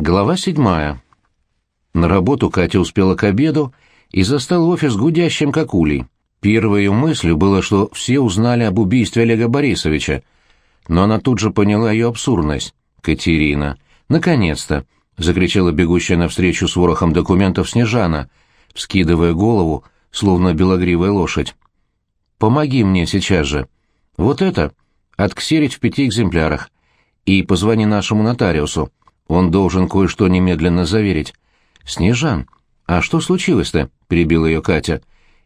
Глава седьмая. На работу Катя успела к обеду и застала офис гудящим как улей. Первой ее мыслью было, что все узнали об убийстве Олега Борисовича, но она тут же поняла ее абсурдность. «Катерина! Наконец-то!» — закричала бегущая навстречу с ворохом документов Снежана, вскидывая голову, словно белогривая лошадь. «Помоги мне сейчас же. Вот это отксерить в пяти экземплярах. И позвони нашему нотариусу. Он должен кое-что немедленно заверить. «Снежан, а что случилось-то?» — перебила ее Катя.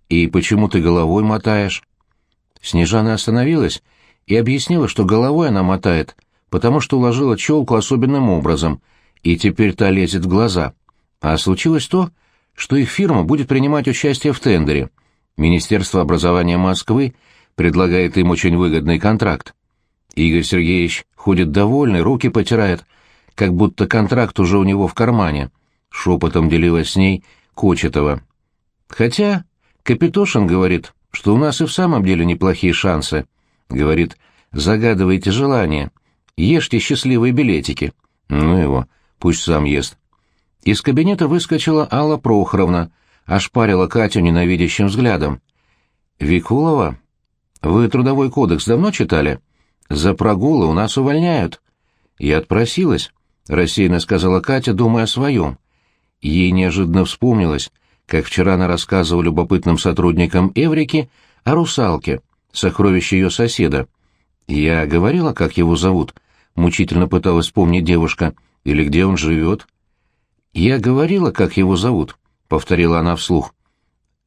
«И почему ты головой мотаешь?» Снежана остановилась и объяснила, что головой она мотает, потому что уложила челку особенным образом, и теперь та лезет в глаза. А случилось то, что их фирма будет принимать участие в тендере. Министерство образования Москвы предлагает им очень выгодный контракт. Игорь Сергеевич ходит довольный, руки потирает, как будто контракт уже у него в кармане. Шепотом делилась с ней Кочетова. Хотя Капитошин говорит, что у нас и в самом деле неплохие шансы. Говорит, загадывайте желание, ешьте счастливые билетики. Ну его, пусть сам ест. Из кабинета выскочила Алла Прохоровна, ошпарила Катю ненавидящим взглядом. «Викулова, вы трудовой кодекс давно читали? За прогулы у нас увольняют». Я отпросилась. — рассеянно сказала Катя, думая о своем. Ей неожиданно вспомнилось, как вчера она рассказывала любопытным сотрудникам Эврики о русалке, сокровище ее соседа. «Я говорила, как его зовут?» — мучительно пыталась вспомнить девушка. «Или где он живет?» «Я говорила, как его зовут», — повторила она вслух.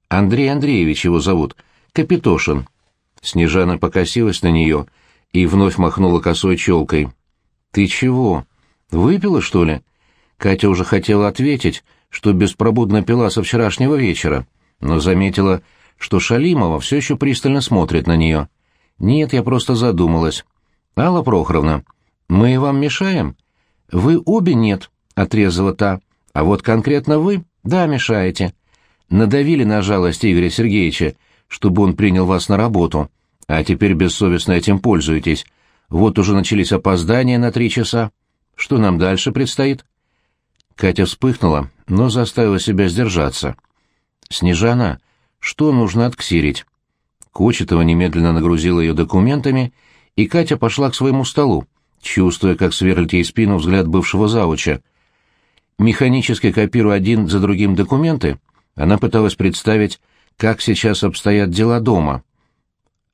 «Андрей Андреевич его зовут. Капитошин». Снежана покосилась на нее и вновь махнула косой челкой. «Ты чего?» Выпила, что ли? Катя уже хотела ответить, что беспробудно пила со вчерашнего вечера, но заметила, что Шалимова все еще пристально смотрит на нее. «Нет, я просто задумалась. Алла Прохоровна, мы вам мешаем?» «Вы обе нет», — отрезала та. «А вот конкретно вы, да, мешаете. Надавили на жалость Игоря Сергеевича, чтобы он принял вас на работу, а теперь бессовестно этим пользуетесь. Вот уже начались опоздания на три часа. Что нам дальше предстоит?» Катя вспыхнула, но заставила себя сдержаться. «Снежана, что нужно отксирить?» Кочетова немедленно нагрузила ее документами, и Катя пошла к своему столу, чувствуя, как сверлит ей спину взгляд бывшего завуча. Механически копируя один за другим документы, она пыталась представить, как сейчас обстоят дела дома.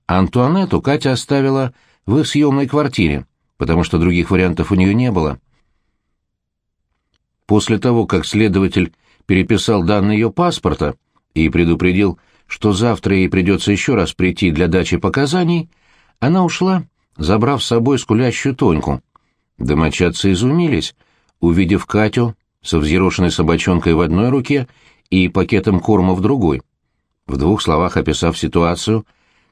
Антуанетту Катя оставила в их съемной квартире, потому что других вариантов у нее не было. После того, как следователь переписал данные ее паспорта и предупредил, что завтра ей придется еще раз прийти для дачи показаний, она ушла, забрав с собой скулящую Тоньку. Домочадцы изумились, увидев Катю со взъерошенной собачонкой в одной руке и пакетом корма в другой. В двух словах описав ситуацию,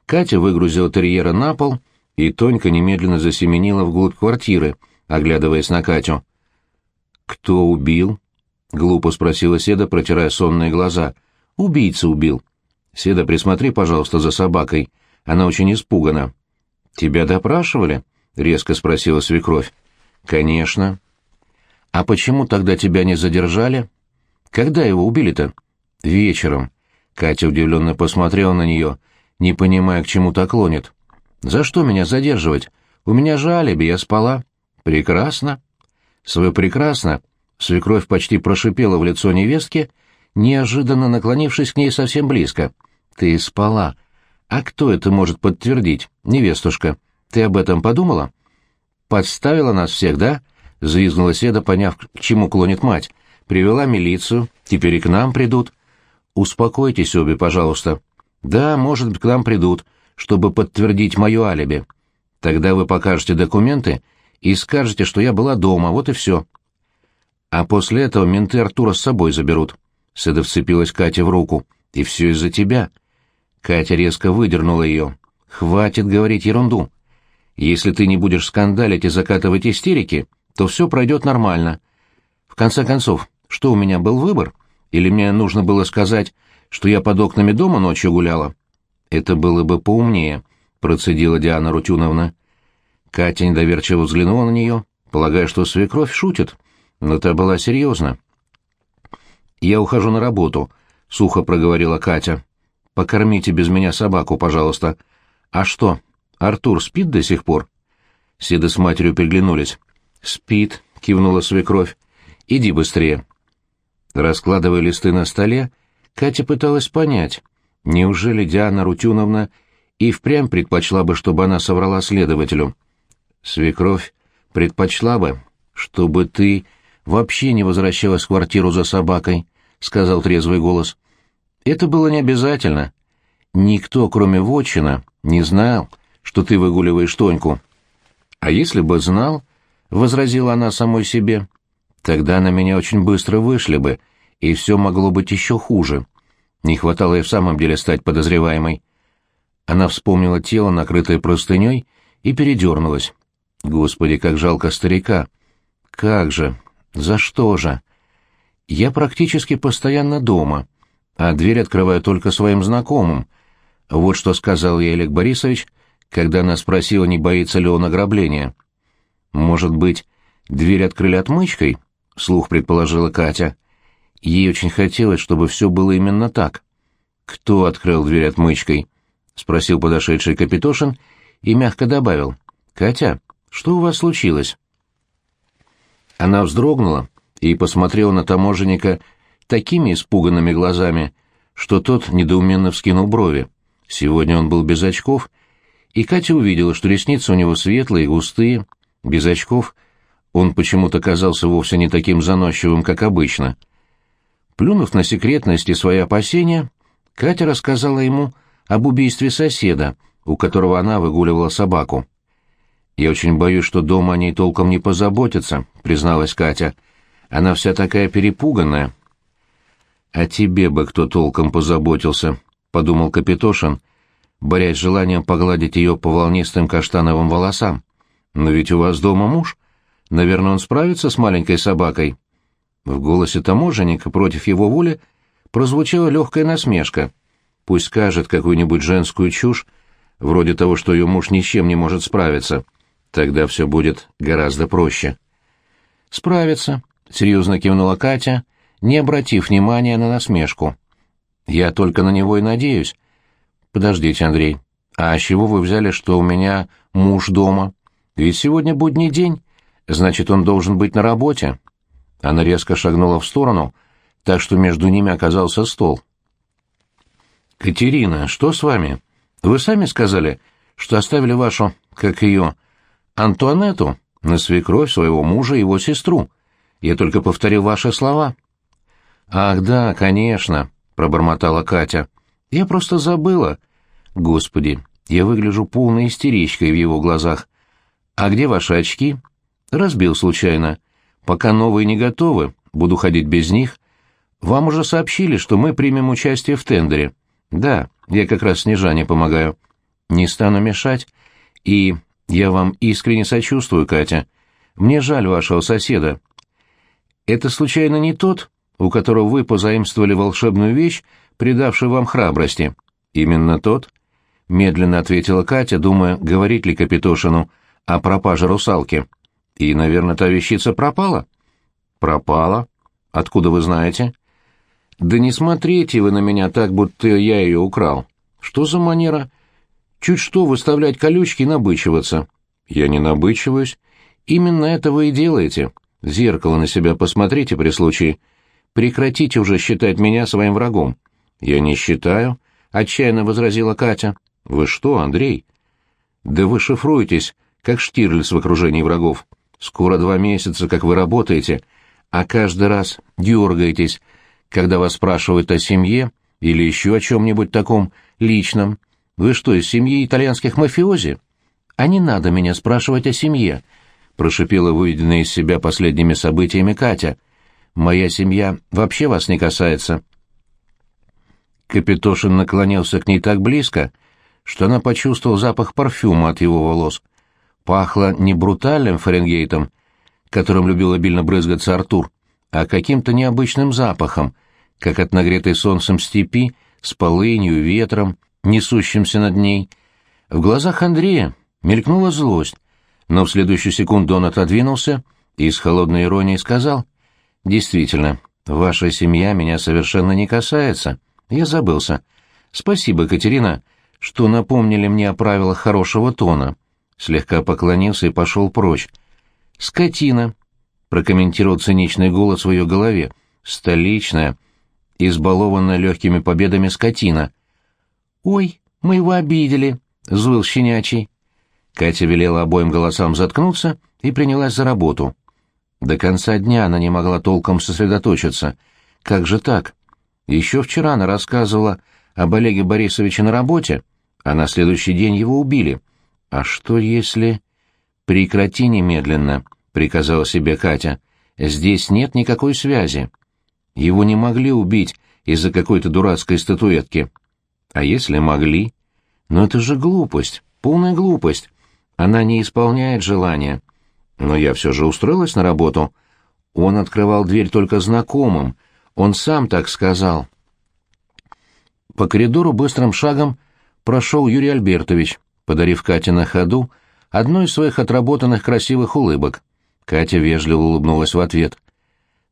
Катя выгрузила терьера на пол — и Тонька немедленно засеменила вглубь квартиры, оглядываясь на Катю. «Кто убил?» — глупо спросила Седа, протирая сонные глаза. «Убийца убил. Седа, присмотри, пожалуйста, за собакой. Она очень испугана». «Тебя допрашивали?» — резко спросила свекровь. «Конечно». «А почему тогда тебя не задержали?» «Когда его убили-то?» «Вечером». Катя удивленно посмотрела на нее, не понимая, к чему так клонит. За что меня задерживать? У меня же алиби, я спала. Прекрасно. Свое прекрасно свекровь почти прошипела в лицо невестки, неожиданно наклонившись к ней совсем близко. Ты спала. А кто это может подтвердить, невестушка? Ты об этом подумала? Подставила нас всех, да? Звизгнула Седа, поняв, к чему клонит мать. Привела милицию, теперь и к нам придут. Успокойтесь обе, пожалуйста. Да, может быть, к нам придут, чтобы подтвердить мое алиби. Тогда вы покажете документы и скажете, что я была дома, вот и все. А после этого менты Артура с собой заберут. Седа вцепилась Кате в руку. И все из-за тебя. Катя резко выдернула ее. Хватит говорить ерунду. Если ты не будешь скандалить и закатывать истерики, то все пройдет нормально. В конце концов, что у меня был выбор? Или мне нужно было сказать, что я под окнами дома ночью гуляла? Это было бы поумнее, процедила Диана Рутюновна. Катя недоверчиво взглянула на нее, полагая, что свекровь шутит, но та была серьезна. «Я ухожу на работу», — сухо проговорила Катя. «Покормите без меня собаку, пожалуйста». «А что, Артур спит до сих пор?» Седа с матерью переглянулись. «Спит», — кивнула свекровь. «Иди быстрее». Раскладывая листы на столе, Катя пыталась понять, неужели Диана Рутюновна и впрямь предпочла бы, чтобы она соврала следователю. Свекровь предпочла бы, чтобы ты вообще не возвращалась в квартиру за собакой, — сказал трезвый голос. Это было не обязательно. Никто, кроме Вотчина, не знал, что ты выгуливаешь Тоньку. А если бы знал, — возразила она самой себе, — тогда на меня очень быстро вышли бы, и все могло быть еще хуже. Не хватало и в самом деле стать подозреваемой. Она вспомнила тело, накрытое простыней, и передернулась. Господи, как жалко старика! Как же! За что же? Я практически постоянно дома, а дверь открываю только своим знакомым. Вот что сказал ей Олег Борисович, когда она спросила, не боится ли он ограбления. «Может быть, дверь открыли отмычкой?» — слух предположила Катя. Ей очень хотелось, чтобы все было именно так. «Кто открыл дверь отмычкой?» — спросил подошедший Капитошин и мягко добавил. «Катя, что у вас случилось?» Она вздрогнула и посмотрела на таможенника такими испуганными глазами, что тот недоуменно вскинул брови. Сегодня он был без очков, и Катя увидела, что ресницы у него светлые и густые. Без очков он почему-то казался вовсе не таким заносчивым, как обычно. Плюнув на секретность и свои опасения, Катя рассказала ему об убийстве соседа, у которого она выгуливала собаку. «Я очень боюсь, что дома о ней толком не позаботятся», — призналась Катя. «Она вся такая перепуганная». «А тебе бы кто толком позаботился», — подумал Капитошин, борясь с желанием погладить ее по волнистым каштановым волосам. «Но ведь у вас дома муж. Наверное, он справится с маленькой собакой». В голосе таможенника против его воли прозвучала легкая насмешка. Пусть скажет какую-нибудь женскую чушь, вроде того, что ее муж ни чем не может справиться. Тогда все будет гораздо проще. «Справится», — серьезно кивнула Катя, не обратив внимания на насмешку. «Я только на него и надеюсь». «Подождите, Андрей, а с чего вы взяли, что у меня муж дома? Ведь сегодня будний день, значит, он должен быть на работе». Она резко шагнула в сторону, так что между ними оказался стол. «Катерина, что с вами? Вы сами сказали, что оставили вашу, как ее, Антуанетту на свекровь своего мужа и его сестру. Я только повторил ваши слова». «Ах да, конечно», — пробормотала Катя. «Я просто забыла. Господи, я выгляжу полной истеричкой в его глазах. А где ваши очки?» «Разбил случайно. Пока новые не готовы, буду ходить без них. Вам уже сообщили, что мы примем участие в тендере. Да, я как раз Снежане помогаю. Не стану мешать. И я вам искренне сочувствую, Катя. Мне жаль вашего соседа. Это случайно не тот, у которого вы позаимствовали волшебную вещь, придавшую вам храбрости? Именно тот? Медленно ответила Катя, думая, говорить ли Капитошину о пропаже русалки. И, наверное, та вещица пропала? Пропала? Откуда вы знаете? Да не смотрите вы на меня так, будто я ее украл. Что за манера? Чуть что выставлять колючки и набычиваться. Я не набычиваюсь. Именно это вы и делаете. Зеркало на себя посмотрите при случае. Прекратите уже считать меня своим врагом. Я не считаю, — отчаянно возразила Катя. Вы что, Андрей? Да вы шифруетесь, как Штирлиц в окружении врагов. Скоро два месяца, как вы работаете, а каждый раз дергаетесь, когда вас спрашивают о семье или еще о чем-нибудь таком личном. Вы что, из семьи итальянских мафиози? А не надо меня спрашивать о семье, прошипела выведенная из себя последними событиями Катя. Моя семья вообще вас не касается. Капитошин наклонился к ней так близко, что она почувствовала запах парфюма от его волос. Пахло не брутальным Фаренгейтом, которым любил обильно брызгаться Артур, а каким-то необычным запахом, как от нагретой солнцем степи, с полынью, ветром, несущимся над ней. В глазах Андрея мелькнула злость, но в следующую секунду он отодвинулся и с холодной иронией сказал — Действительно, ваша семья меня совершенно не касается. Я забылся. Спасибо, Катерина, что напомнили мне о правилах хорошего тона. Слегка поклонился и пошел прочь. Скотина, прокомментировал циничный голос в ее голове. Столичная, избалованная легкими победами скотина. «Ой, мы его обидели», — взвыл щенячий. Катя велела обоим голосам заткнуться и принялась за работу. До конца дня она не могла толком сосредоточиться. Как же так? Еще вчера она рассказывала об Олеге Борисовиче на работе, а на следующий день его убили. А что если... «Прекрати немедленно», — приказала себе Катя. «Здесь нет никакой связи. Его не могли убить из-за какой-то дурацкой статуэтки. А если могли? Но это же глупость, полная глупость. Она не исполняет желания. Но я все же устроилась на работу. Он открывал дверь только знакомым. Он сам так сказал. По коридору быстрым шагом прошел Юрий Альбертович, подарив Кате на ходу одну из своих отработанных красивых улыбок. Катя вежливо улыбнулась в ответ.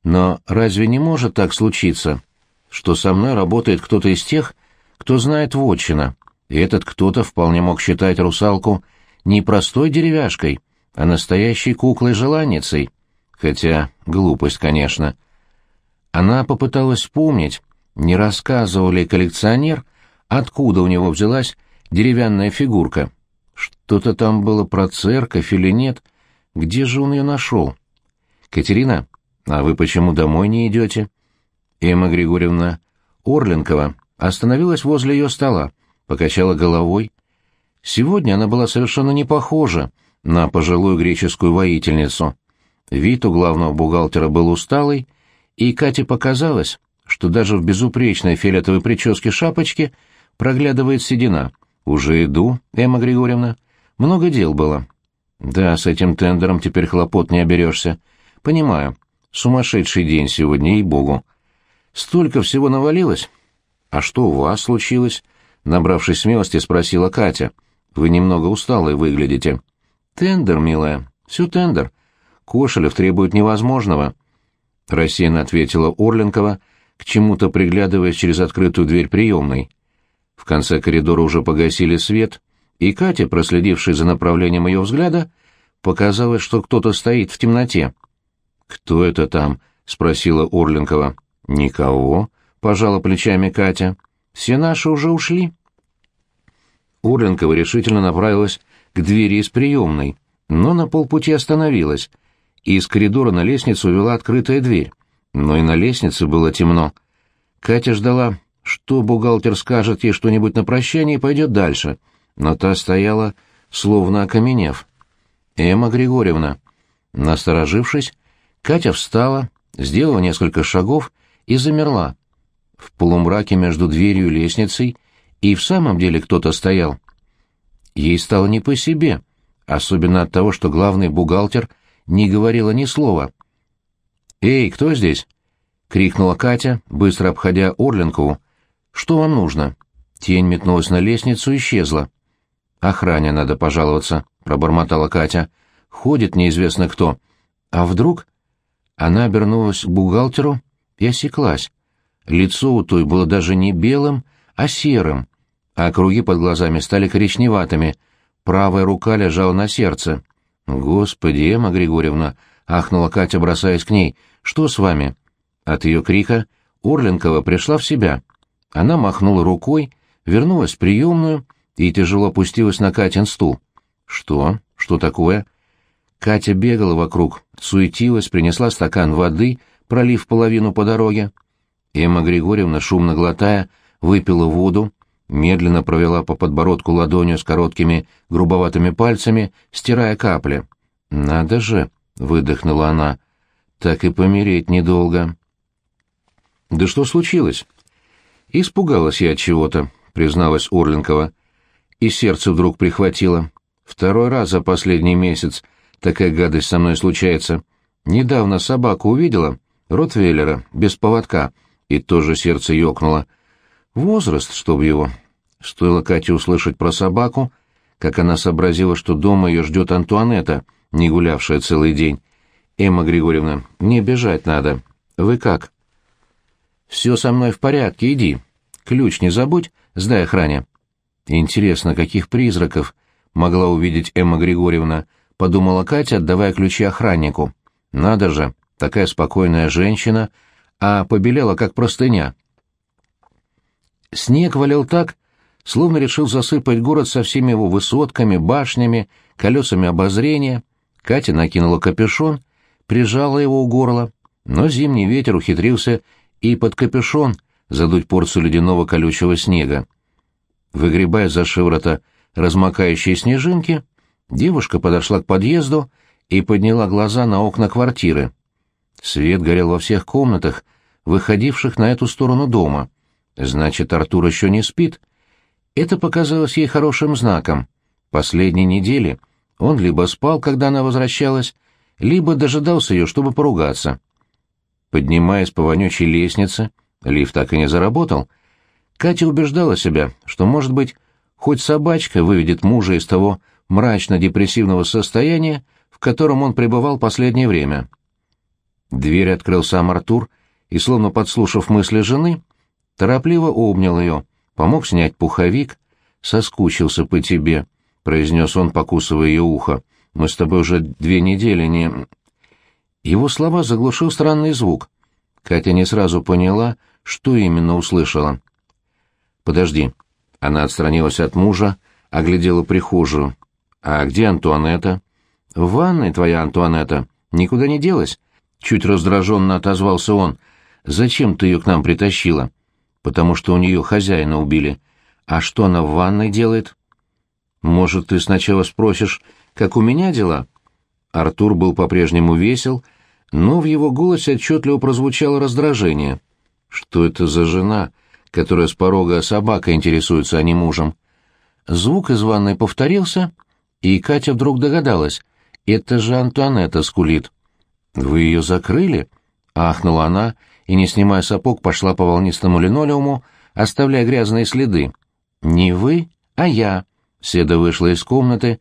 «Но разве не может так случиться, что со мной работает кто-то из тех, кто знает вотчина, и этот кто-то вполне мог считать русалку не простой деревяшкой, а настоящей куклой-желанницей. Хотя глупость, конечно. Она попыталась вспомнить, не рассказывал ли коллекционер, откуда у него взялась деревянная фигурка. Что-то там было про церковь или нет. Где же он ее нашел? «Катерина, а вы почему домой не идете?» Эмма Григорьевна Орленкова остановилась возле ее стола, покачала головой. Сегодня она была совершенно не похожа на пожилую греческую воительницу. Вид у главного бухгалтера был усталый, и Кате показалось, что даже в безупречной фиолетовой прическе шапочки проглядывает седина. «Уже иду, Эмма Григорьевна. Много дел было». «Да, с этим тендером теперь хлопот не оберешься. Понимаю. Сумасшедший день сегодня, ей-богу. Столько всего навалилось. А что у вас случилось?» Набравшись смелости, спросила Катя. «Вы немного усталые выглядите». «Тендер, милая, все тендер. Кошелев требует невозможного», — рассеянно ответила Орленкова, к чему-то приглядываясь через открытую дверь приемной. В конце коридора уже погасили свет, и Катя, проследившая за направлением ее взгляда, показалось, что кто-то стоит в темноте. «Кто это там?» — спросила Орленкова. «Никого», — пожала плечами Катя. «Все наши уже ушли». Орленкова решительно направилась к двери из приемной, но на полпути остановилась, и из коридора на лестницу вела открытая дверь. Но и на лестнице было темно. Катя ждала, что бухгалтер скажет ей что-нибудь на прощание и пойдет дальше, но та стояла, словно окаменев. «Эмма Григорьевна». Насторожившись, Катя встала, сделала несколько шагов и замерла. В полумраке между дверью и лестницей и в самом деле кто-то стоял. Ей стало не по себе, особенно от того, что главный бухгалтер не говорила ни слова. «Эй, кто здесь?» — крикнула Катя, быстро обходя Орленкову. «Что вам нужно?» Тень метнулась на лестницу и исчезла. «Охране надо пожаловаться», — пробормотала Катя. «Ходит неизвестно кто. А вдруг...» Она обернулась к бухгалтеру и осеклась. Лицо у той было даже не белым, а серым, а круги под глазами стали коричневатыми, правая рука лежала на сердце. «Господи, Эмма Григорьевна!» — ахнула Катя, бросаясь к ней. «Что с вами?» От ее крика Орленкова пришла в себя. Она махнула рукой, вернулась в приемную и тяжело опустилась на Катин стул. «Что? Что такое?» Катя бегала вокруг, суетилась, принесла стакан воды, пролив половину по дороге. Эмма Григорьевна, шумно глотая, выпила воду, медленно провела по подбородку ладонью с короткими грубоватыми пальцами, стирая капли. «Надо же!» — выдохнула она. «Так и помереть недолго». «Да что случилось?» «Испугалась я от чего-то», — призналась Орленкова. И сердце вдруг прихватило. Второй раз за последний месяц такая гадость со мной случается. Недавно собаку увидела, ротвейлера, без поводка, и тоже сердце ёкнуло. Возраст, чтоб его. Стоило Кате услышать про собаку, как она сообразила, что дома ее ждет Антуанетта, не гулявшая целый день. «Эмма Григорьевна, мне бежать надо. «Вы как?» «Все со мной в порядке, иди. Ключ не забудь, сдай охране». «Интересно, каких призраков могла увидеть Эмма Григорьевна?» — подумала Катя, отдавая ключи охраннику. «Надо же, такая спокойная женщина, а побелела, как простыня». Снег валил так, словно решил засыпать город со всеми его высотками, башнями, колесами обозрения. Катя накинула капюшон, прижала его у горла, но зимний ветер ухитрился и под капюшон задуть порцию ледяного колючего снега. Выгребая за шиворота размокающие снежинки, девушка подошла к подъезду и подняла глаза на окна квартиры. Свет горел во всех комнатах, выходивших на эту сторону дома. Значит, Артур еще не спит. Это показалось ей хорошим знаком. Последние недели он либо спал, когда она возвращалась, либо дожидался ее, чтобы поругаться. Поднимаясь по вонючей лестнице, лифт так и не заработал, Катя убеждала себя, что, может быть, хоть собачка выведет мужа из того мрачно-депрессивного состояния, в котором он пребывал последнее время. Дверь открыл сам Артур и, словно подслушав мысли жены, торопливо обнял ее, помог снять пуховик, соскучился по тебе, — произнес он, покусывая ее ухо. «Мы с тобой уже две недели не...» Его слова заглушил странный звук. Катя не сразу поняла, что именно услышала. «Подожди». Она отстранилась от мужа, оглядела прихожую. «А где Антуанетта?» «В ванной твоя Антуанетта. Никуда не делась?» Чуть раздраженно отозвался он. «Зачем ты ее к нам притащила?» «Потому что у нее хозяина убили. А что она в ванной делает?» «Может, ты сначала спросишь, как у меня дела?» Артур был по-прежнему весел, но в его голосе отчетливо прозвучало раздражение. «Что это за жена, которая с порога собакой интересуется, а не мужем?» Звук из ванной повторился, и Катя вдруг догадалась. «Это же Антуанетта скулит». «Вы ее закрыли?» — ахнула она, и, не снимая сапог, пошла по волнистому линолеуму, оставляя грязные следы. «Не вы, а я», Седа вышла из комнаты,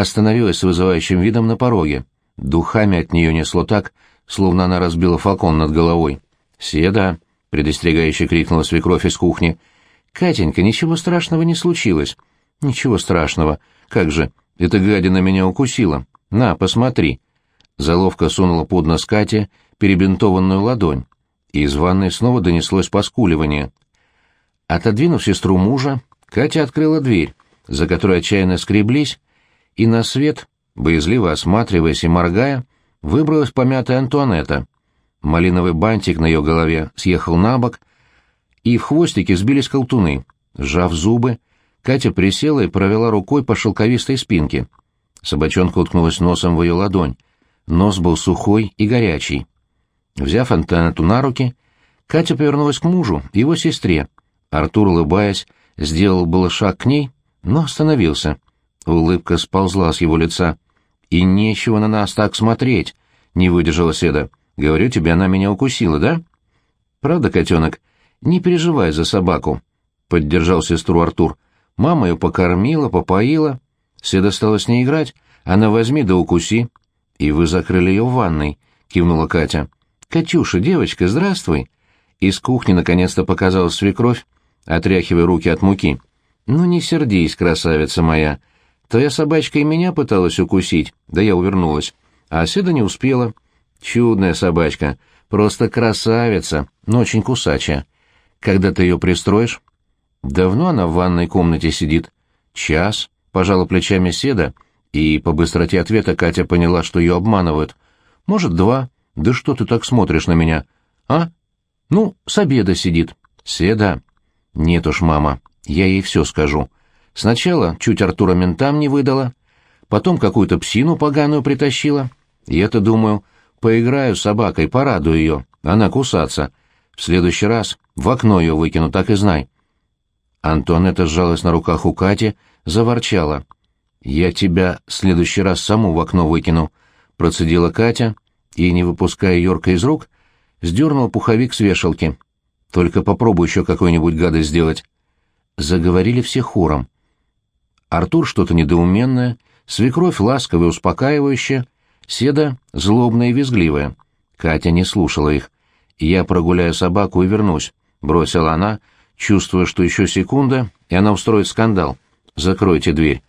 остановилась с вызывающим видом на пороге. Духами от нее несло так, словно она разбила фалкон над головой. «Седа!» — предостерегающе крикнула свекровь из кухни. «Катенька, ничего страшного не случилось». «Ничего страшного. Как же, эта гадина меня укусила. На, посмотри». Заловка сунула под нос Кате перебинтованную ладонь. И из ванной снова донеслось поскуливание. Отодвинув сестру мужа, Катя открыла дверь за которой отчаянно скреблись, и на свет, боязливо осматриваясь и моргая, выбралась помятая Антуанетта. Малиновый бантик на ее голове съехал на бок, и в хвостике сбились колтуны. Сжав зубы, Катя присела и провела рукой по шелковистой спинке. Собачонка уткнулась носом в ее ладонь. Нос был сухой и горячий. Взяв Антуанетту на руки, Катя повернулась к мужу, его сестре. Артур, улыбаясь, сделал было шаг к ней, но остановился. Улыбка сползла с его лица. «И нечего на нас так смотреть», — не выдержала Седа. «Говорю тебе, она меня укусила, да?» «Правда, котенок? Не переживай за собаку», — поддержал сестру Артур. «Мама ее покормила, попоила. Седа стала с ней играть. Она возьми да укуси». «И вы закрыли ее в ванной», — кивнула Катя. «Катюша, девочка, здравствуй». Из кухни наконец-то показалась свекровь, отряхивая руки от муки. «Ну не сердись, красавица моя. Твоя собачка и меня пыталась укусить, да я увернулась. А Седа не успела. Чудная собачка, просто красавица, но очень кусачая. Когда ты ее пристроишь?» «Давно она в ванной комнате сидит?» «Час», — пожала плечами Седа, и по быстроте ответа Катя поняла, что ее обманывают. «Может, два. Да что ты так смотришь на меня? А? Ну, с обеда сидит». «Седа?» «Нет уж, мама, я ей все скажу. Сначала чуть Артура ментам не выдала, потом какую-то псину поганую притащила. И это, думаю, поиграю с собакой, порадую ее, она кусаться. В следующий раз в окно ее выкину, так и знай. Антуанетта сжалась на руках у Кати, заворчала. «Я тебя в следующий раз саму в окно выкину», — процедила Катя, и, не выпуская Йорка из рук, сдернула пуховик с вешалки. «Только попробуй еще какую-нибудь гадость сделать». Заговорили все хором. Артур что-то недоуменное, свекровь ласковая и успокаивающая, Седа злобная и визгливая. Катя не слушала их. «Я прогуляю собаку и вернусь», — бросила она, чувствуя, что еще секунда, и она устроит скандал. «Закройте дверь».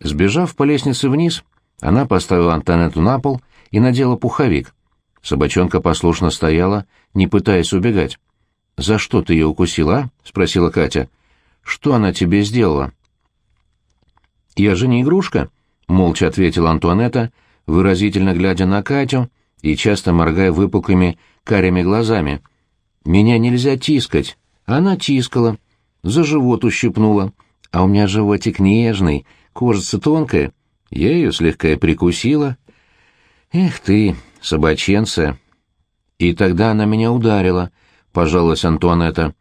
Сбежав по лестнице вниз, она поставила Антонетту на пол и надела пуховик. Собачонка послушно стояла, не пытаясь убегать. «За что ты ее укусила, а?» — спросила Катя. «Что она тебе сделала?» «Я же не игрушка», — молча ответила Антуанетта, выразительно глядя на Катю и часто моргая выпуклыми карими глазами. «Меня нельзя тискать». Она тискала, за живот ущипнула. А у меня животик нежный, кожица тонкая. Я ее слегка прикусила. «Эх ты, собаченция!» И тогда она меня ударила, — пожаловалась Антуанетта.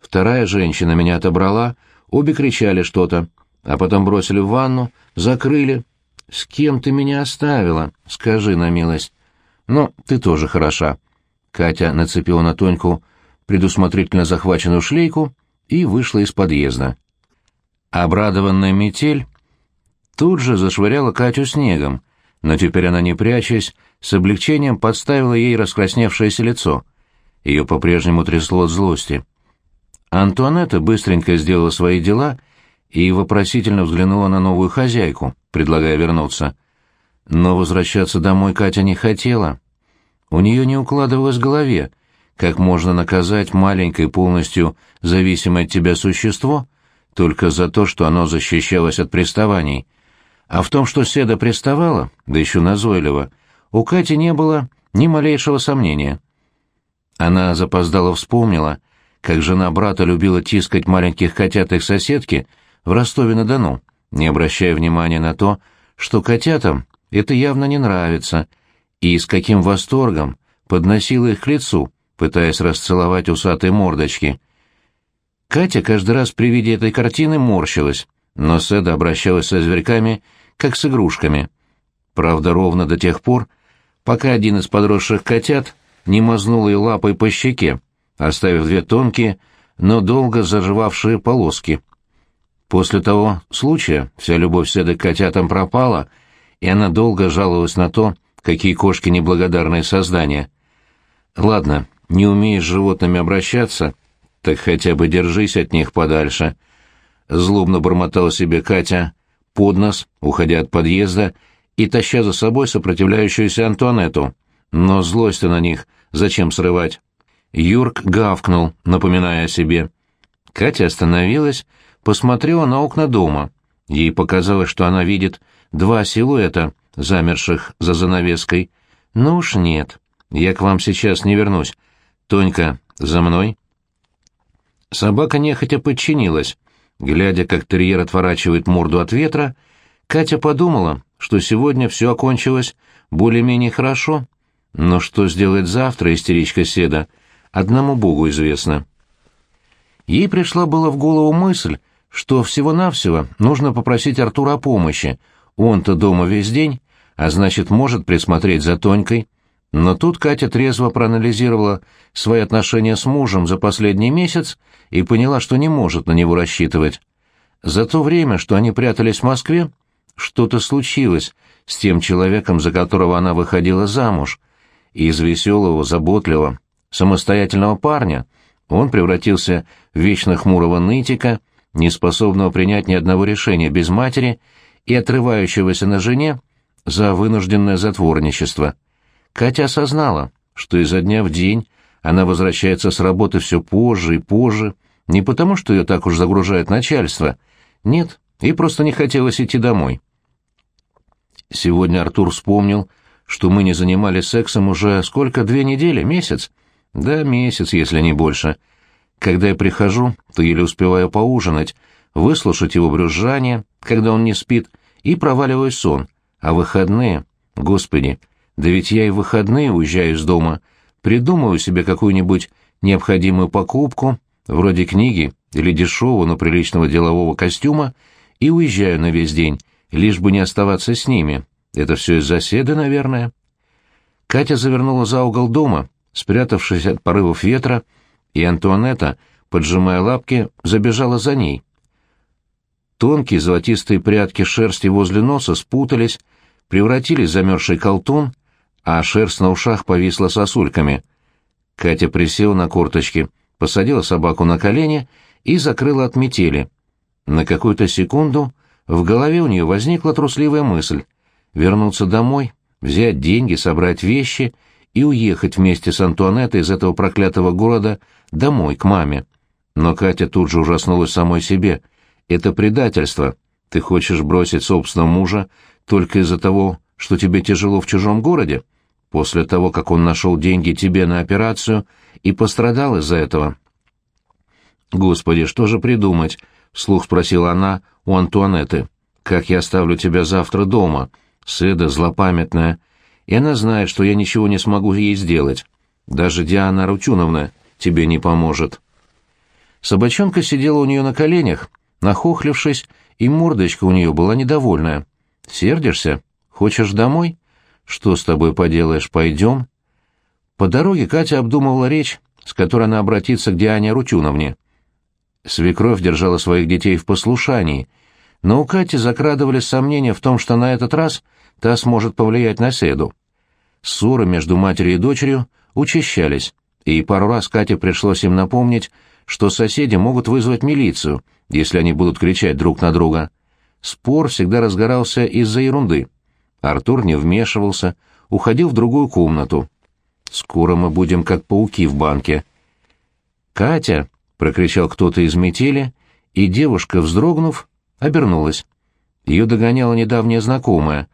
Вторая женщина меня отобрала, обе кричали что-то, а потом бросили в ванну, закрыли. «С кем ты меня оставила? Скажи на милость». «Ну, ты тоже хороша». Катя нацепила на Тоньку предусмотрительно захваченную шлейку и вышла из подъезда. Обрадованная метель тут же зашвыряла Катю снегом, но теперь она, не прячась, с облегчением подставила ей раскрасневшееся лицо. Ее по-прежнему трясло от злости. Антуанетта быстренько сделала свои дела и вопросительно взглянула на новую хозяйку, предлагая вернуться. Но возвращаться домой Катя не хотела. У нее не укладывалось в голове, как можно наказать маленькое полностью зависимое от тебя существо только за то, что оно защищалось от приставаний. А в том, что Седа приставала, да еще назойливо, у Кати не было ни малейшего сомнения. Она запоздала вспомнила, как жена брата любила тискать маленьких котят их соседки в Ростове-на-Дону, не обращая внимания на то, что котятам это явно не нравится, и с каким восторгом подносила их к лицу, пытаясь расцеловать усатые мордочки. Катя каждый раз при виде этой картины морщилась, но Седа обращалась со зверьками, как с игрушками. Правда, ровно до тех пор, пока один из подросших котят не мазнул ее лапой по щеке, оставив две тонкие, но долго заживавшие полоски. После того случая вся любовь Седы к котятам пропала, и она долго жаловалась на то, какие кошки неблагодарные создания. Ладно, не умеешь с животными обращаться, так хотя бы держись от них подальше. Злобно бормотала себе Катя под нос, уходя от подъезда и таща за собой сопротивляющуюся Антуанетту. Но злость на них зачем срывать? Юрк гавкнул, напоминая о себе. Катя остановилась, посмотрела на окна дома. Ей показалось, что она видит два силуэта, замерших за занавеской. Ну уж нет, я к вам сейчас не вернусь. Тонька, за мной. Собака нехотя подчинилась. Глядя, как терьер отворачивает морду от ветра, Катя подумала, что сегодня все окончилось более-менее хорошо. Но что сделает завтра истеричка Седа, одному богу известно. Ей пришла была в голову мысль, что всего-навсего нужно попросить Артура о помощи. Он-то дома весь день, а значит, может присмотреть за Тонькой. Но тут Катя трезво проанализировала свои отношения с мужем за последний месяц и поняла, что не может на него рассчитывать. За то время, что они прятались в Москве, что-то случилось с тем человеком, за которого она выходила замуж, из веселого, заботливого, самостоятельного парня он превратился в вечно хмурого нытика, неспособного принять ни одного решения без матери и отрывающегося на жене за вынужденное затворничество. Катя осознала, что изо дня в день она возвращается с работы все позже и позже, не потому, что ее так уж загружает начальство. Нет, ей просто не хотелось идти домой. Сегодня Артур вспомнил, что мы не занимались сексом уже сколько, две недели, месяц? Да, месяц, если не больше. Когда я прихожу, то еле успеваю поужинать, выслушать его брюзжание, когда он не спит, и проваливаюсь сон. А выходные... Господи, да ведь я и выходные уезжаю из дома, придумываю себе какую-нибудь необходимую покупку, вроде книги или дешевого, но приличного делового костюма, и уезжаю на весь день, лишь бы не оставаться с ними. Это все из-за седы, наверное. Катя завернула за угол дома, спрятавшись от порывов ветра, и Антуанетта, поджимая лапки, забежала за ней. Тонкие золотистые прядки шерсти возле носа спутались, превратились в замерзший колтун, а шерсть на ушах повисла сосульками. Катя присела на корточки, посадила собаку на колени и закрыла от метели. На какую-то секунду в голове у нее возникла трусливая мысль — вернуться домой, взять деньги, собрать вещи и уехать вместе с Антуанеттой из этого проклятого города домой, к маме. Но Катя тут же ужаснулась самой себе. Это предательство. Ты хочешь бросить собственного мужа только из-за того, что тебе тяжело в чужом городе? После того, как он нашел деньги тебе на операцию и пострадал из-за этого. «Господи, что же придумать?» — вслух спросила она у Антуанетты. «Как я оставлю тебя завтра дома? Седа злопамятная. И она знает, что я ничего не смогу ей сделать. Даже Диана Рутюновна тебе не поможет». Собачонка сидела у нее на коленях, нахохлившись, и мордочка у нее была недовольная. «Сердишься? Хочешь домой? Что с тобой поделаешь, пойдем?» По дороге Катя обдумывала речь, с которой она обратится к Диане Рутюновне. Свекровь держала своих детей в послушании, но у Кати закрадывались сомнения в том, что на этот раз та сможет повлиять на Седу. Ссоры между матерью и дочерью учащались, и пару раз Кате пришлось им напомнить, что соседи могут вызвать милицию, если они будут кричать друг на друга. Спор всегда разгорался из-за ерунды. Артур не вмешивался, уходил в другую комнату. «Скоро мы будем как пауки в банке». «Катя!» — прокричал кто-то из метели, и девушка, вздрогнув, обернулась. Ее догоняла недавняя знакомая,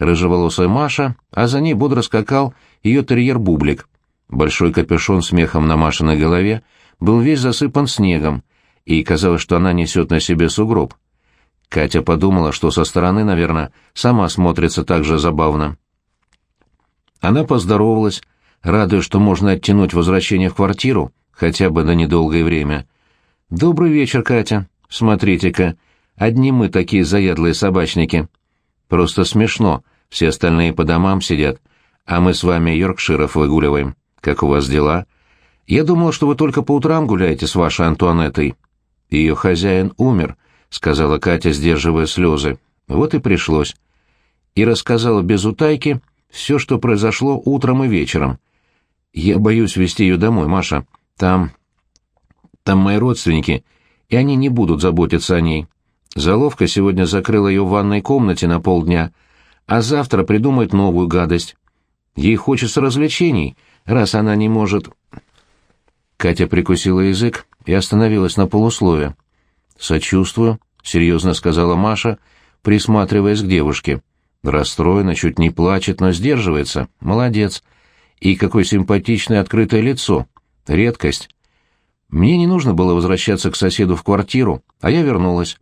рыжеволосая Маша, а за ней бодро скакал ее терьер Бублик. Большой капюшон с мехом на Машиной голове был весь засыпан снегом, и казалось, что она несет на себе сугроб. Катя подумала, что со стороны, наверное, сама смотрится так же забавно. Она поздоровалась, радуясь, что можно оттянуть возвращение в квартиру, хотя бы на недолгое время. «Добрый вечер, Катя. Смотрите-ка, одни мы такие заядлые собачники. Просто смешно, все остальные по домам сидят, а мы с вами Йоркширов выгуливаем. Как у вас дела?» Я думала, что вы только по утрам гуляете с вашей Антуанеттой. Ее хозяин умер, — сказала Катя, сдерживая слезы. Вот и пришлось. И рассказала без утайки все, что произошло утром и вечером. Я боюсь вести ее домой, Маша. Там... Там мои родственники, и они не будут заботиться о ней. Заловка сегодня закрыла ее в ванной комнате на полдня, а завтра придумает новую гадость. Ей хочется развлечений, раз она не может... Катя прикусила язык и остановилась на полуслове. «Сочувствую», — серьезно сказала Маша, присматриваясь к девушке. Расстроена, чуть не плачет, но сдерживается. Молодец. И какое симпатичное открытое лицо. Редкость. Мне не нужно было возвращаться к соседу в квартиру, а я вернулась.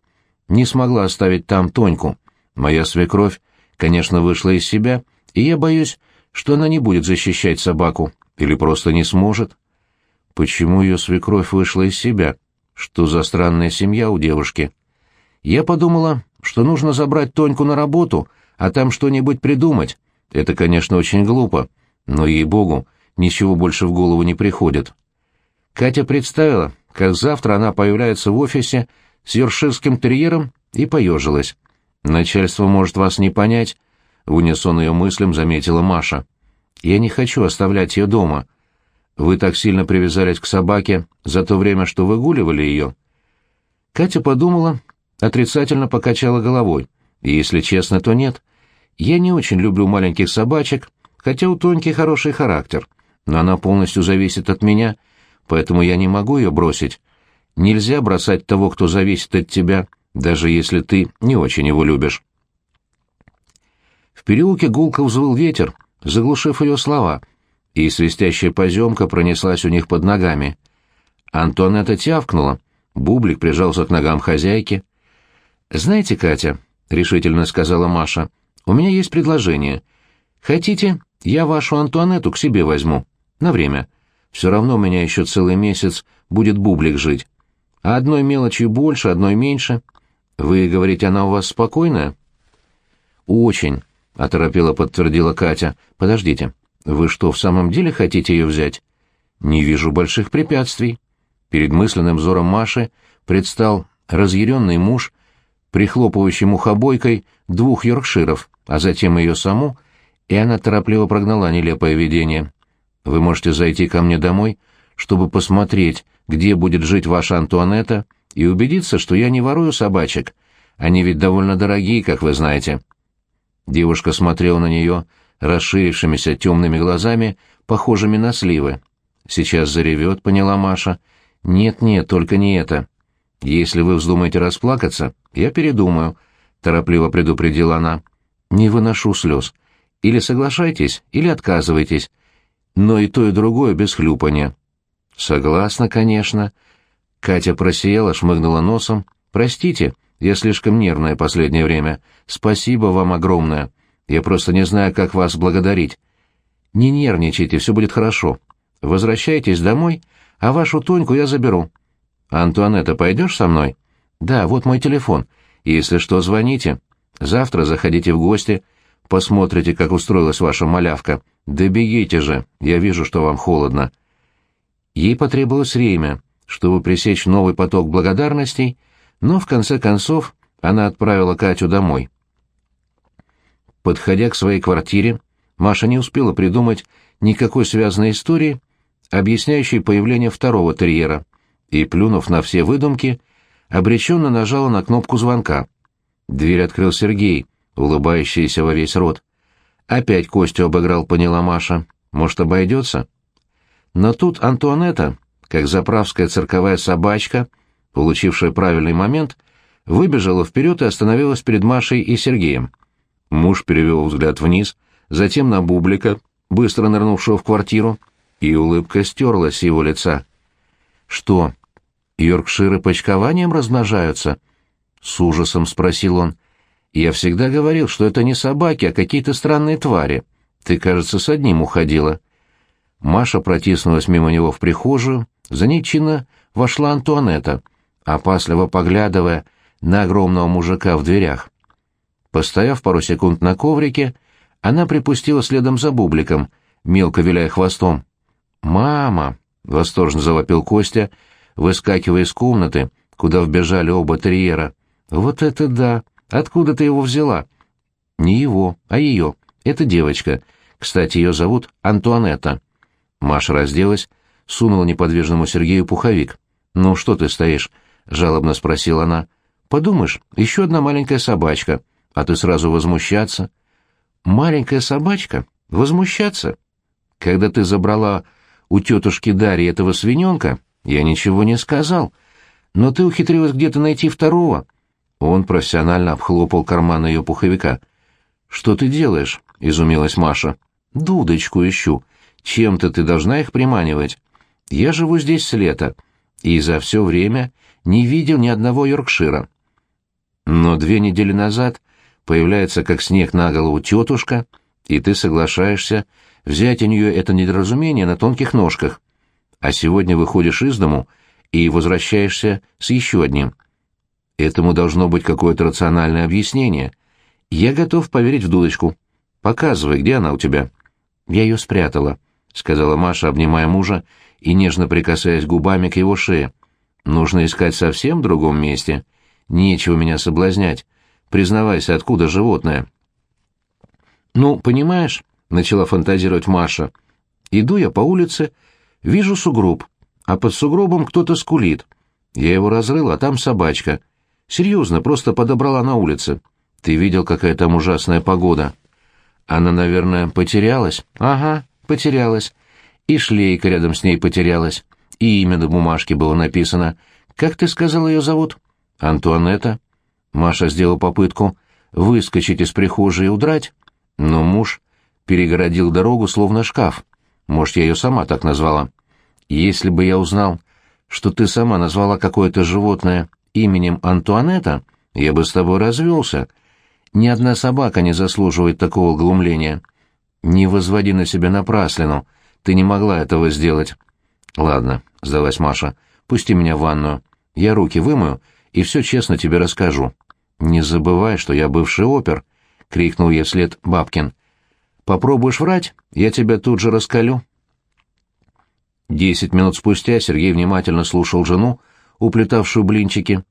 Не смогла оставить там Тоньку. Моя свекровь, конечно, вышла из себя, и я боюсь, что она не будет защищать собаку, или просто не сможет. Почему ее свекровь вышла из себя? Что за странная семья у девушки? Я подумала, что нужно забрать Тоньку на работу, а там что-нибудь придумать. Это, конечно, очень глупо, но, ей-богу, ничего больше в голову не приходит. Катя представила, как завтра она появляется в офисе с йоркширским терьером и поежилась. «Начальство может вас не понять», — в унисон ее мыслям заметила Маша. «Я не хочу оставлять ее дома. Вы так сильно привязались к собаке за то время, что выгуливали ее?» Катя подумала, отрицательно покачала головой. И, если честно, то нет. Я не очень люблю маленьких собачек, хотя у Тоньки хороший характер, но она полностью зависит от меня, поэтому я не могу ее бросить. Нельзя бросать того, кто зависит от тебя, даже если ты не очень его любишь. В переулке гулко взвыл ветер, заглушив ее слова — и свистящая поземка пронеслась у них под ногами. Антуанетта тявкнула, Бублик прижался к ногам хозяйки. «Знаете, Катя», — решительно сказала Маша, — «у меня есть предложение. Хотите, я вашу Антуанетту к себе возьму? На время. Все равно у меня еще целый месяц будет Бублик жить. А одной мелочью больше, одной меньше. Вы говорите, она у вас спокойная?» «Очень», — оторопела подтвердила Катя. «Подождите, вы что, в самом деле хотите ее взять? Не вижу больших препятствий. Перед мысленным взором Маши предстал разъяренный муж, прихлопывающий мухобойкой двух йоркширов, а затем ее саму, и она торопливо прогнала нелепое видение. Вы можете зайти ко мне домой, чтобы посмотреть, где будет жить ваша Антуанетта, и убедиться, что я не ворую собачек. Они ведь довольно дорогие, как вы знаете». Девушка смотрела на нее расширившимися темными глазами, похожими на сливы. «Сейчас заревет», — поняла Маша. «Нет-нет, только не это. Если вы вздумаете расплакаться, я передумаю», — торопливо предупредила она. «Не выношу слез. Или соглашайтесь, или отказывайтесь. Но и то, и другое без хлюпания». «Согласна, конечно». Катя просияла, шмыгнула носом. «Простите, я слишком нервная последнее время. Спасибо вам огромное. Я просто не знаю, как вас благодарить. Не нервничайте, все будет хорошо. Возвращайтесь домой, а вашу Тоньку я заберу. Антуанетта, пойдешь со мной? Да, вот мой телефон. Если что, звоните. Завтра заходите в гости, посмотрите, как устроилась ваша малявка. Да бегите же, я вижу, что вам холодно. Ей потребовалось время, чтобы пресечь новый поток благодарностей, но в конце концов она отправила Катю домой. Подходя к своей квартире, Маша не успела придумать никакой связанной истории, объясняющей появление второго терьера, и, плюнув на все выдумки, обреченно нажала на кнопку звонка. Дверь открыл Сергей, улыбающийся во весь рот. Опять Костю обыграл, поняла Маша. Может, обойдется? Но тут Антуанетта, как заправская цирковая собачка, получившая правильный момент, выбежала вперед и остановилась перед Машей и Сергеем. Муж перевел взгляд вниз, затем на Бублика, быстро нырнувшего в квартиру, и улыбка стерлась с его лица. «Что, йоркширы почкованием размножаются?» — с ужасом спросил он. «Я всегда говорил, что это не собаки, а какие-то странные твари. Ты, кажется, с одним уходила». Маша протиснулась мимо него в прихожую, за ней чинно вошла Антуанетта, опасливо поглядывая на огромного мужика в дверях. Постояв пару секунд на коврике, она припустила следом за бубликом, мелко виляя хвостом. «Мама!» — восторженно завопил Костя, выскакивая из комнаты, куда вбежали оба терьера. «Вот это да! Откуда ты его взяла?» «Не его, а ее. Это девочка. Кстати, ее зовут Антуанетта». Маша разделась, сунула неподвижному Сергею пуховик. «Ну, что ты стоишь?» — жалобно спросила она. «Подумаешь, еще одна маленькая собачка, а ты сразу возмущаться». «Маленькая собачка? Возмущаться?» «Когда ты забрала у тетушки Дарьи этого свиненка, я ничего не сказал. Но ты ухитрилась где-то найти второго». Он профессионально обхлопал карман ее пуховика. «Что ты делаешь?» — изумилась Маша. «Дудочку ищу. Чем-то ты должна их приманивать. Я живу здесь с лета, и за все время не видел ни одного Йоркшира. Но две недели назад появляется как снег на голову тетушка, и ты соглашаешься взять у нее это недоразумение на тонких ножках, а сегодня выходишь из дому и возвращаешься с еще одним. Этому должно быть какое-то рациональное объяснение. Я готов поверить в дудочку. Показывай, где она у тебя. Я ее спрятала, — сказала Маша, обнимая мужа и нежно прикасаясь губами к его шее. Нужно искать совсем в другом месте. Нечего меня соблазнять. Признавайся, откуда животное?» «Ну, понимаешь», — начала фантазировать Маша, — «иду я по улице, вижу сугроб, а под сугробом кто-то скулит. Я его разрыл, а там собачка. Серьезно, просто подобрала на улице. Ты видел, какая там ужасная погода?» «Она, наверное, потерялась?» «Ага, потерялась. И шлейка рядом с ней потерялась. И имя на бумажке было написано. Как ты сказал ее зовут?» «Антуанетта». Маша сделала попытку выскочить из прихожей и удрать, но муж перегородил дорогу, словно шкаф. Может, я ее сама так назвала. Если бы я узнал, что ты сама назвала какое-то животное именем Антуанетта, я бы с тобой развелся. Ни одна собака не заслуживает такого глумления. Не возводи на себя напраслину. Ты не могла этого сделать. Ладно, сдалась Маша. Пусти меня в ванную. Я руки вымою и все честно тебе расскажу. «Не забывай, что я бывший опер», — крикнул ей вслед Бабкин. «Попробуешь врать, я тебя тут же раскалю». Десять минут спустя Сергей внимательно слушал жену, уплетавшую блинчики,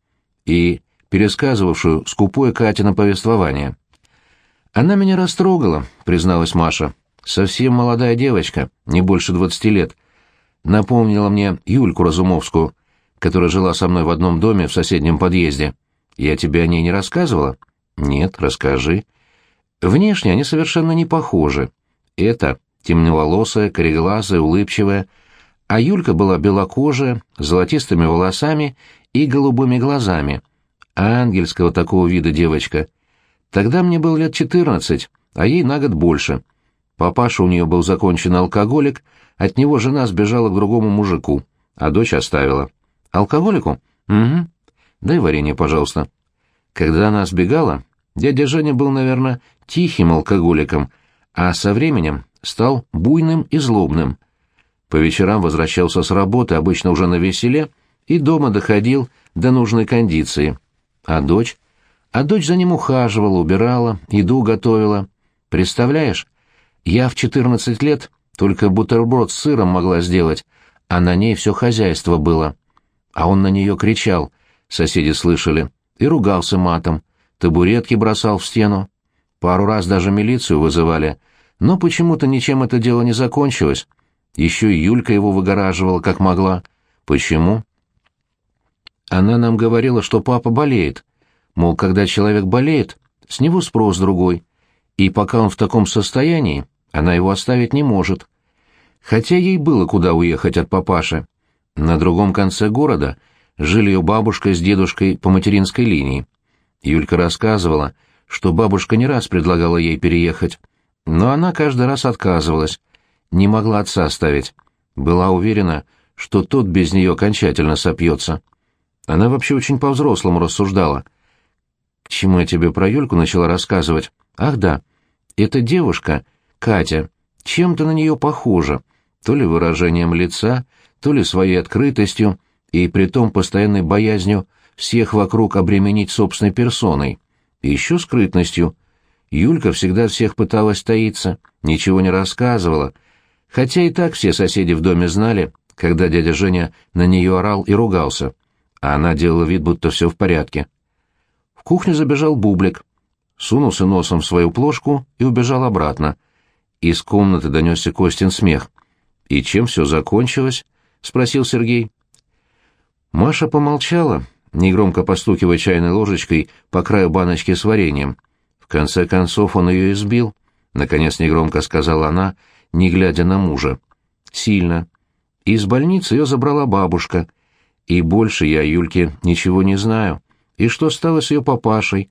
и пересказывавшую скупое Катина повествование. «Она меня растрогала», — призналась Маша. Совсем молодая девочка, не больше двадцати лет. Напомнила мне Юльку Разумовскую, которая жила со мной в одном доме в соседнем подъезде. Я тебе о ней не рассказывала? Нет, расскажи. Внешне они совершенно не похожи. Это темноволосая, кореглазая, улыбчивая, а Юлька была белокожая, золотистыми волосами и голубыми глазами. Ангельского такого вида девочка. Тогда мне было лет четырнадцать, а ей на год больше. Папаша у нее был законченный алкоголик, от него жена сбежала к другому мужику, а дочь оставила. Алкоголику? Угу. Дай варенье, пожалуйста. Когда она сбегала, дядя Женя был, наверное, тихим алкоголиком, а со временем стал буйным и злобным. По вечерам возвращался с работы, обычно уже на веселе, и дома доходил до нужной кондиции. А дочь? А дочь за ним ухаживала, убирала, еду готовила. Представляешь, я в четырнадцать лет только бутерброд с сыром могла сделать, а на ней все хозяйство было. А он на нее кричал, соседи слышали, и ругался матом, табуретки бросал в стену. Пару раз даже милицию вызывали, но почему-то ничем это дело не закончилось. Еще и Юлька его выгораживала, как могла. Почему? Она нам говорила, что папа болеет. Мол, когда человек болеет, с него спрос другой. И пока он в таком состоянии, она его оставить не может. Хотя ей было куда уехать от папаши. На другом конце города жили ее бабушка с дедушкой по материнской линии. Юлька рассказывала, что бабушка не раз предлагала ей переехать, но она каждый раз отказывалась, не могла отца оставить. Была уверена, что тот без нее окончательно сопьется. Она вообще очень по-взрослому рассуждала. Чему я тебе про Юльку начала рассказывать? Ах да, эта девушка, Катя, чем-то на нее похожа, то ли выражением лица, то ли своей открытостью и притом постоянной боязнью всех вокруг обременить собственной персоной, и еще скрытностью. Юлька всегда всех пыталась таиться, ничего не рассказывала, хотя и так все соседи в доме знали, когда дядя Женя на нее орал и ругался а она делала вид, будто все в порядке. Кухню забежал Бублик, сунулся носом в свою плошку и убежал обратно. Из комнаты донесся Костин смех. «И чем все закончилось?» — спросил Сергей. Маша помолчала, негромко постукивая чайной ложечкой по краю баночки с вареньем. В конце концов он ее избил, — наконец негромко сказала она, не глядя на мужа. «Сильно. Из больницы ее забрала бабушка, и больше я Юльке ничего не знаю. И что стало с ее папашей?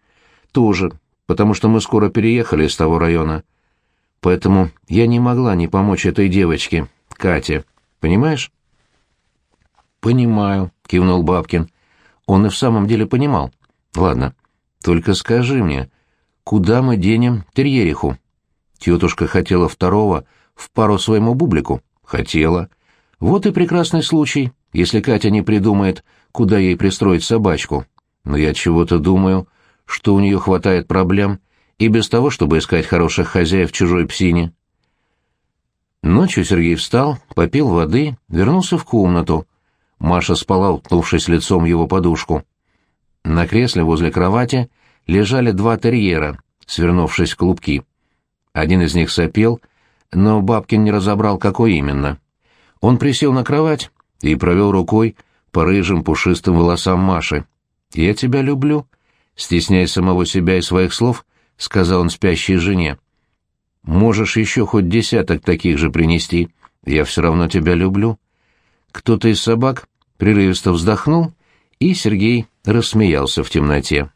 Тоже, потому что мы скоро переехали из того района. Поэтому я не могла не помочь этой девочке, Кате. Понимаешь? Понимаю, кивнул Бабкин. Он и в самом деле понимал. Ладно, только скажи мне, куда мы денем терьериху? Тетушка хотела второго в пару своему бублику. Хотела. Вот и прекрасный случай если Катя не придумает, куда ей пристроить собачку. Но я чего-то думаю, что у нее хватает проблем и без того, чтобы искать хороших хозяев в чужой псине. Ночью Сергей встал, попил воды, вернулся в комнату. Маша спала, уткнувшись лицом в его подушку. На кресле возле кровати лежали два терьера, свернувшись в клубки. Один из них сопел, но Бабкин не разобрал, какой именно. Он присел на кровать и провел рукой по рыжим пушистым волосам Маши. «Я тебя люблю», — стесняясь самого себя и своих слов, сказал он спящей жене. «Можешь еще хоть десяток таких же принести, я все равно тебя люблю». Кто-то из собак прерывисто вздохнул, и Сергей рассмеялся в темноте.